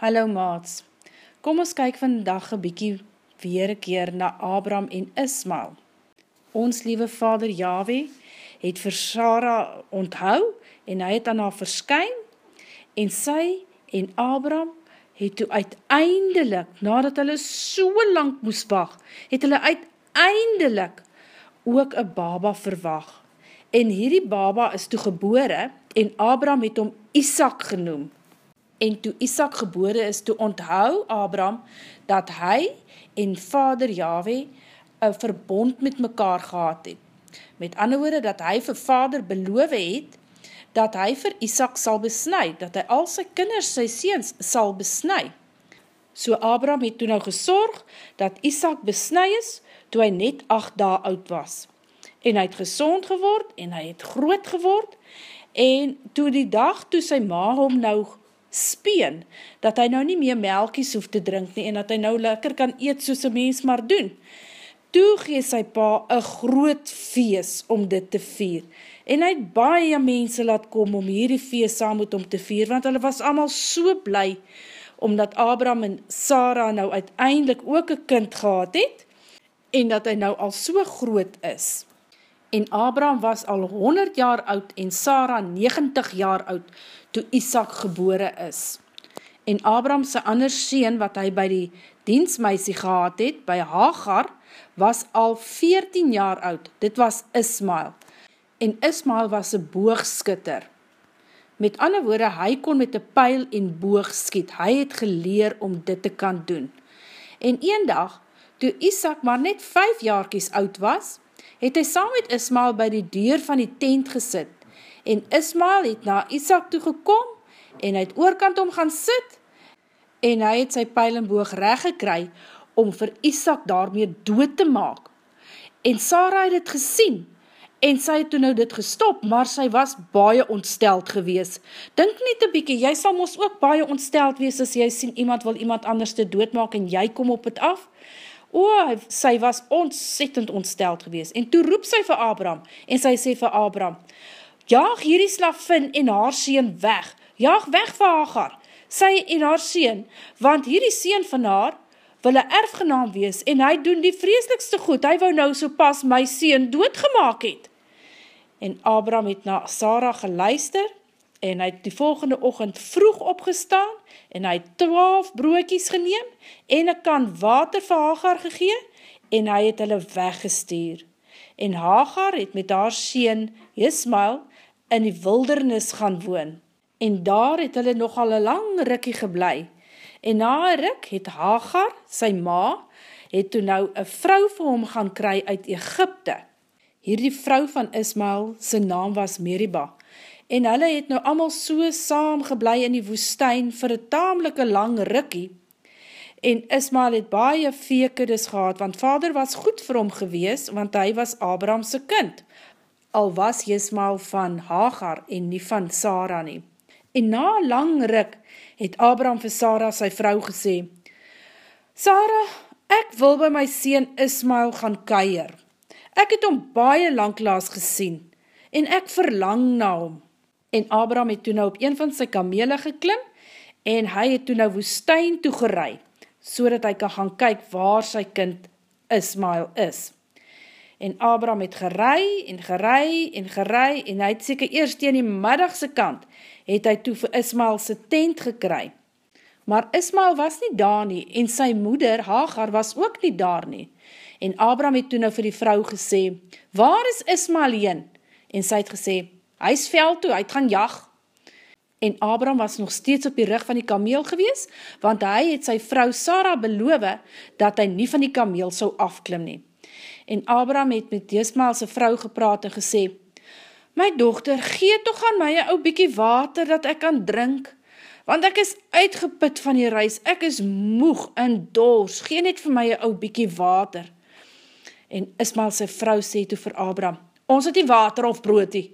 Hallo maats, kom ons kyk vandag een bykie weer een keer na Abram en Ismael. Ons liewe vader Yahweh het vir Sarah onthou en hy het aan haar verskyn en sy en Abram het toe uiteindelik, nadat hulle so lang moes wacht, het hulle uiteindelik ook een baba verwag. En hierdie baba is toe gebore en Abram het om Isaac genoem en toe Isaac gebore is, toe onthou Abraham, dat hy en vader Yahweh een verbond met mekaar gehad het. Met ander woorde, dat hy vir vader beloof het, dat hy vir Isaac sal besnui, dat hy al sy kinders, sy seens, sal besnui. So Abraham het toe nou gesorg, dat Isaac besnui is, toe hy net acht dae oud was. En hy het gezond geword, en hy het groot geword, en toe die dag, toe sy ma hom nou speen, dat hy nou nie meer melkies hoef te drink nie, en dat hy nou lekker kan eet soos een mens maar doen. Toe gee sy pa een groot feest om dit te vier, en hy het baie mense laat kom om hierdie feest saam met hom te vier, want hulle was allemaal so bly, omdat Abraham en Sarah nou uiteindelik ook een kind gehad het, en dat hy nou al so groot is. En Abraham was al 100 jaar oud en Sarah 90 jaar oud, toe Isaac gebore is. En Abraham sy ander sien wat hy by die diensmeisie gehad het, by Hagar, was al 14 jaar oud. Dit was Ismael. En Ismael was een boogskutter. Met ander woorde, hy kon met een pijl en boog skiet. Hy het geleer om dit te kan doen. En een dag, toe Isaac maar net 5 jaarkies oud was, het hy saam met Ismael by die deur van die tent gesit en Ismael het na Isaac toegekom, en hy het oorkant om gaan sit, en hy het sy pijlenboog recht gekry, om vir Isaac daarmee dood te maak. En Sarah het het gesien, en sy het toen nou dit gestop, maar sy was baie ontsteld gewees. Dink nie te bykie, jy sal ons ook baie ontsteld wees, as jy sien iemand wil iemand anders te doodmaak, en jy kom op het af. O, sy was ontzettend ontsteld gewees. En toe roep sy vir Abraham, en sy sê vir Abraham, jaag hierdie slavin en haar seen weg, jaag weg vir Hagar, sy en haar seen, want hierdie seen van haar wil een erfgenaam wees, en hy doen die vreselikste goed, hy wou nou so pas my seen doodgemaak het. En Abraham het na Sarah geluister, en hy het die volgende ochend vroeg opgestaan, en hy het twaalf broekies geneem, en een kan water vir Hagar gegee, en hy het hulle weggestuur. En Hagar het met haar seen, Ismael, in die wildernis gaan woon. En daar het hulle nogal een lang rikkie geblei. En na een rik het Hagar, sy ma, het toe nou een vrou vir hom gaan kry uit Egypte. Hierdie vrou van Ismael, sy naam was Meriba. En hulle het nou allemaal so saam geblei in die woestijn vir een tamelike lang rikkie. En Ismael het baie veekedes gehad, want vader was goed vir hom gewees, want hy was Abrahamse kind al was Jismael van Hagar en nie van Sarah nie. En na lang ruk het Abraham vir Sarah sy vrou gesê, Sarah, ek wil by my sien Ismael gaan keier. Ek het hom baie langklaas gesien en ek verlang na hom. En Abraham het toe nou op een van sy kamele geklim en hy het toe nou woestijn toegerei, so dat hy kan gaan kyk waar sy kind Ismael is en Abraham het gerei en gerei en gerei en hy het seker eerst teen die middagse kant het hy toe vir Ismael sy tent gekry. Maar Ismael was nie daar nie en sy moeder Hagar was ook nie daar nie. En Abraham het toe nou vir die vrou gesê, waar is Ismael heen? En sy het gesê, hy is veld toe, hy het gaan jag. En Abraham was nog steeds op die rug van die kameel gewees, want hy het sy vrou Sarah beloof dat hy nie van die kameel sou afklim nie en Abraham het met Ismael sy vrou gepraat en gesê, My dochter, gee toch aan my een ou bykie water dat ek kan drink, want ek is uitgeput van die reis, ek is moeg en dors, gee net vir my een ou bykie water. En Ismael sy vrou sê toe vir Abraham, ons het die water of broodie.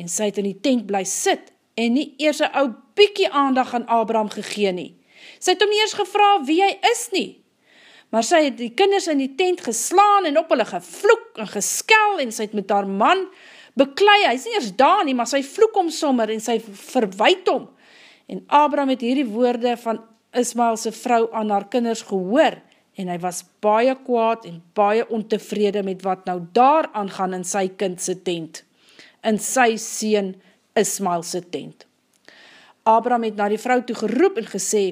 En sy het in die tent bly sit, en nie eers een ou bykie aandag aan Abraham gegee nie. Sy het om nie eers gevra wie hy is nie, maar sy het die kinders in die tent geslaan en op hulle gevloek en geskel en sy het met haar man beklei, hy is nie eers daar nie, maar sy vloek om sommer en sy verwijt om. En Abraham het hierdie woorde van Ismael sy vrou aan haar kinders gehoor en hy was baie kwaad en baie ontevrede met wat nou daar aangaan in sy kindse tent, in sy sien Ismael sy tent. Abraham het na die vrou toe geroep en gesê,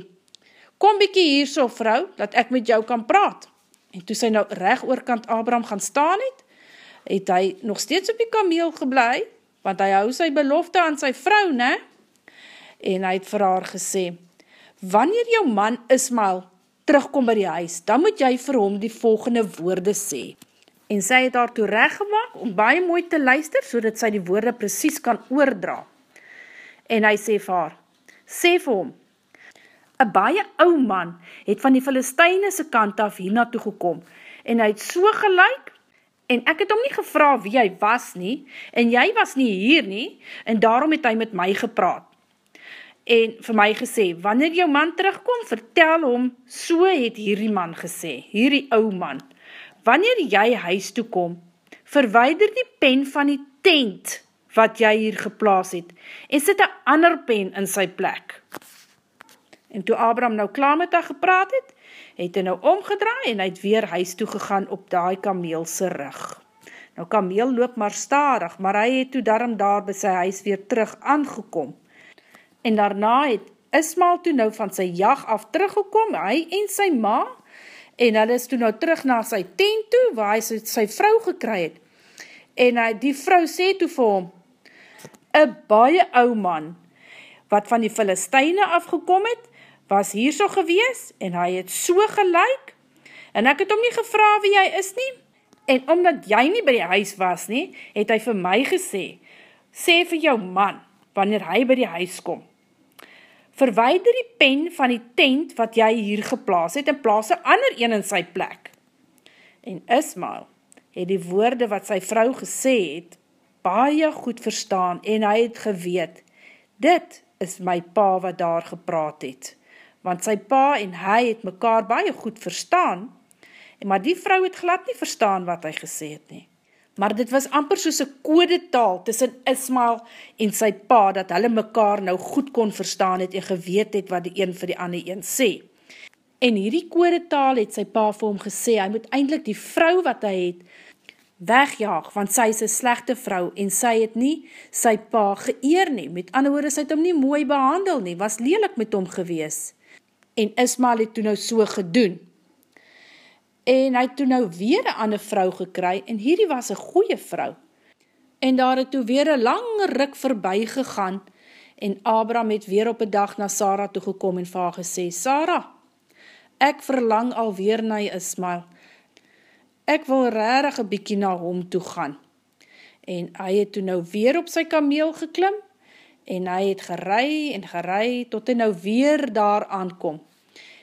kom bykie hier so vrou, dat ek met jou kan praat. En toe sy nou recht oorkant Abraham gaan staan het, het hy nog steeds op die kameel geblei, want hy hou sy belofte aan sy vrou, ne? En hy het vir haar gesê, wanneer jou man Ismael terugkom by die huis, dan moet jy vir hom die volgende woorde sê. En sy het haar toe recht gemaakt om baie mooi te luister, so dat sy die woorde precies kan oordra. En hy sê vir haar, sê vir hom, een baie ou man het van die Filistijnse kant af hier naartoe gekom, en hy het so gelijk, en ek het hom nie gevra wie hy was nie, en jy was nie hier nie, en daarom het hy met my gepraat en vir my gesê, wanneer jou man terugkom, vertel hom, so het hierdie man gesê, hierdie ou man, wanneer jy huis toe kom, verweider die pen van die tent, wat jy hier geplaas het, en sit een ander pen in sy plek. En toe Abraham nou klaar met haar gepraat het, het hy nou omgedraai en hy het weer huis toe gegaan op die kameelse rug. Nou kameel loop maar starig, maar hy het toe daarom daar by sy huis weer terug aangekom en daarna het Ismael toe nou van sy jag af teruggekom, hy en sy ma, en hy is toe nou terug na sy tent toe, waar hy sy, sy vrou gekry het. En hy, die vrou sê toe vir hom, een baie ou man, wat van die Filisteine afgekom het, was hier so gewees, en hy het so gelijk, en ek het hom nie gevra wie hy is nie, en omdat jy nie by die huis was nie, het hy vir my gesê, sê vir jou man, wanneer hy by die huis kom, verweider die pen van die tent wat jy hier geplaas het en plaas een ander een in sy plek. En Ismael het die woorde wat sy vrou gesê het, baie goed verstaan en hy het geweet, dit is my pa wat daar gepraat het, want sy pa en hy het mekaar baie goed verstaan, maar die vrou het glad nie verstaan wat hy gesê het nie maar dit was amper soos een kodetaal tussen Ismael en sy pa, dat hulle mekaar nou goed kon verstaan het en geweet het wat die een vir die ander een sê. En hierdie kodetaal het sy pa vir hom gesê, hy moet eindelijk die vrou wat hy het, wegjaag, want sy is een slechte vrou, en sy het nie sy pa geëer nie, met ander woorde, sy het hom nie mooi behandel nie, was lelik met hom gewees. En Ismael het toe nou so gedoen, en hy het toe nou weer een ander vrou gekry, en hierdie was een goeie vrou. En daar het toe weer een lang ruk voorbij gegaan, en Abraham het weer op een dag na Sarah toegekom en vir haar gesê, Sarah, ek verlang alweer na jy Ismael, ek wil rarig een bykie na hom toe gaan. En hy het toe nou weer op sy kameel geklim, en hy het gerei en gerei, tot hy nou weer daar aankom.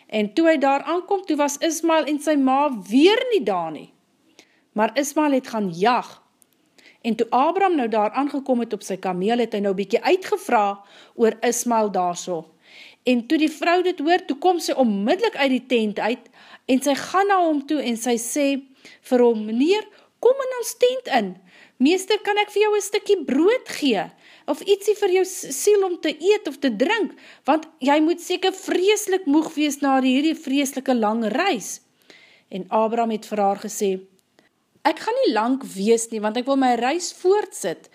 En toe hy daar aankom, toe was Ismael en sy ma weer nie daar nie. Maar Ismael het gaan jag. En toe Abraham nou daar aangekom het op sy kameel, het hy nou bykie uitgevra oor Ismael daar so. En toe die vrou dit hoor, toe kom sy onmiddellik uit die tent uit, en sy gaan na hom toe, en sy sê vir hom, meneer, kom in ons tent in, meester, kan ek vir jou een stikkie brood gee? Of ietsie vir jou siel om te eet of te drink, want jy moet seker vreeslik moeg wees na hierdie vreeslike lang reis. En Abraham het vir haar gesê, ek gaan nie lang wees nie, want ek wil my reis voortsit,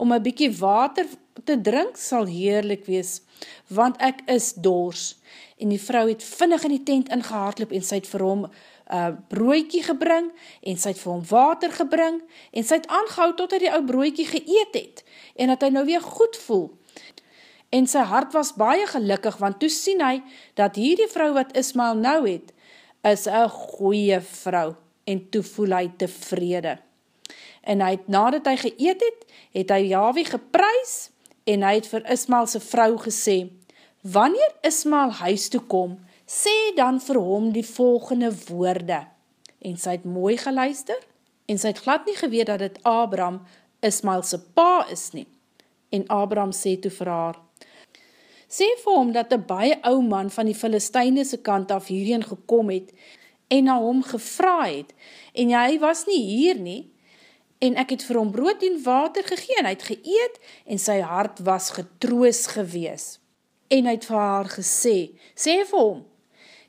om een bykie water te drink sal heerlik wees, want ek is dors. En die vrou het vinnig in die tent ingehaardloop en sy het vir hom uh, broekie gebring, en sy het vir hom water gebring, en sy het aangehou tot hy die ou broekie geëet het, en dat hy nou weer goed voel. En sy hart was baie gelukkig, want toe sien hy, dat hierdie vrou wat Ismael nou het, is een goeie vrou, en toe voel hy tevrede. En hy het, nadat hy geëet het, het hy Yahweh geprys, en hy het vir Ismael sy vrou gesê, wanneer Ismael huis toe kom, sê dan vir hom die volgende woorde. En sy het mooi geluister, en sy het glad nie geweet dat het Abraham Ismael sy pa is nie. En Abraham sê toe vir haar, sê vir hom dat een baie ou man van die Filistijnse kant af hierheen gekom het, en na hom gevra het, en hy was nie hier nie, en ek het vir hom brood en water gegeen, hy het geëet, en sy hart was getroos gewees. en hy het vir haar gesê, sê vir hom,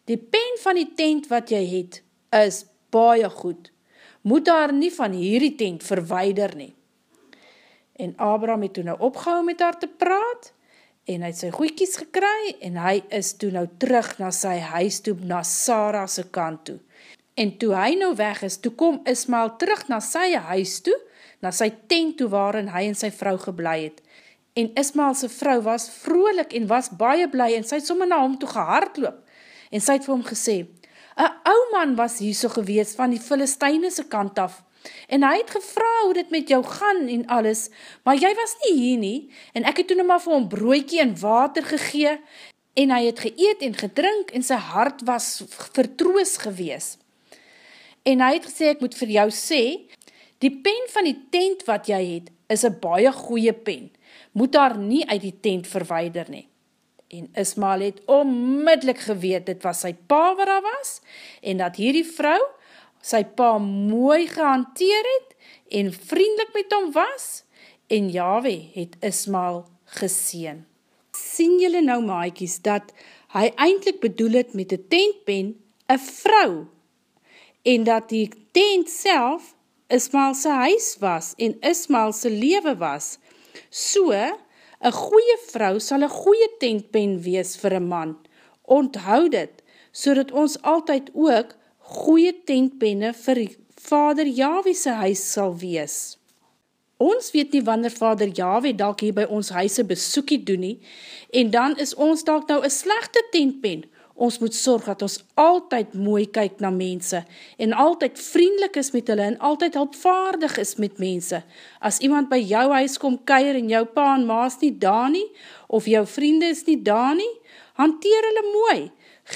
die pen van die tent wat jy het, is baie goed, moet haar nie van hierdie tent verweider nie. En Abraham het toe nou opgehou met haar te praat, en hy het sy goeikies gekry, en hy is toe nou terug na sy huis toe, na Sarah se kant toe. En toe hy nou weg is, toe kom Ismael terug na sy huis toe, na sy tent toe waarin hy en sy vrou geblei het. En Ismael sy vrou was vrolik en was baie bly, en sy het sommer na hom toe gehardloop, en sy het vir hom gesê, Een ou man was hier so gewees van die Filistijnese kant af, en hy het gevra hoe dit met jou gaan en alles, maar jy was nie hier nie, en ek het toen maar vir hom broekie en water gegee, en hy het geëet en gedrink, en sy hart was vertroos gewees. En hy het gesê, ek moet vir jou sê, die pen van die tent wat jy het, is een baie goeie pen, moet daar nie uit die tent verweider nie. En Ismael het onmiddellik geweet, dit was sy pa wat daar was, en dat hierdie vrou, sy pa mooi gehanteer het, en vriendelik met hom was, en Yahweh het Ismael geseen. Sien julle nou maaikies, dat hy eindelijk bedoel het met die tentpen, een vrou, en dat die tent self Ismael sy huis was, en Ismael sy leven was. So, een goeie vrou sal een goeie tentpen wees vir een man. Onthoud het, so dat ons altyd ook goeie tentpenne vir vader Yahweh sy huis sal wees. Ons weet nie wanneer vader Yahweh dalk hier by ons huise besoekie doen nie, en dan is ons dalk nou een slechte tentpen. Ons moet sorg dat ons altyd mooi kyk na mense, en altyd vriendelik is met hulle, en altyd hulpvaardig is met mense. As iemand by jou huis kom keir, en jou pa en maas nie daar nie, of jou vriende is nie daar nie, hanteer hulle mooi,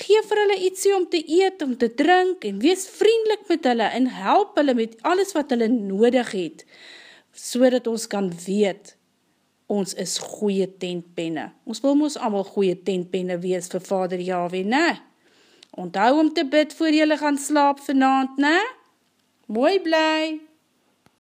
geef vir hulle ietsie om te eet, om te drink, en wees vriendelik met hulle, en help hulle met alles wat hulle nodig het, so dat ons kan weet, ons is goeie tentpenne. Ons wil ons allemaal goeie tentpenne wees vir vader Yahweh, ne? Onthou om te bid voor jylle gaan slaap vanavond, ne? Mooi blij!